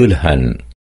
تلهن